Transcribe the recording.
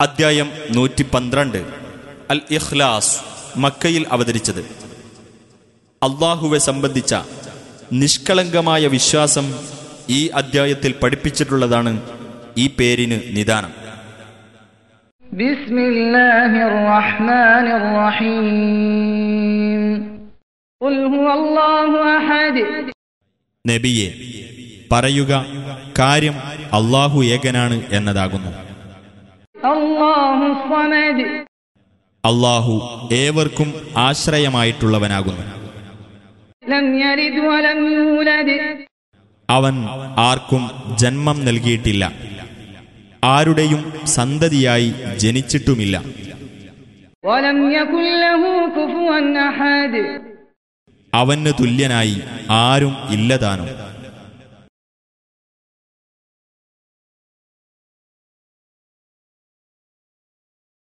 അദ്ധ്യായം നൂറ്റി പന്ത്രണ്ട് അൽ ഇഖ്ലാസ് മക്കയിൽ അവതരിച്ചത്. അള്ളാഹുവെ സംബന്ധിച്ച നിഷ്കളങ്കമായ വിശ്വാസം ഈ അദ്ധ്യായത്തിൽ പഠിപ്പിച്ചിട്ടുള്ളതാണ് ഈ പേരിന് നിദാനം. നബിയെ പറയുക കാര്യം അള്ളാഹു ഏകനാണ് എന്നതാകുന്നു. അള്ളാഹു ഏവർക്കും ആശ്രയമായിട്ടുള്ളവനാകുന്നു. അവൻ ആർക്കും ജന്മം നൽകിയിട്ടില്ല. ആരുടെയും സന്തതിയായി ജനിച്ചിട്ടുമില്ല. അവന് തുല്യനായി ആരും ഇല്ലതാനും.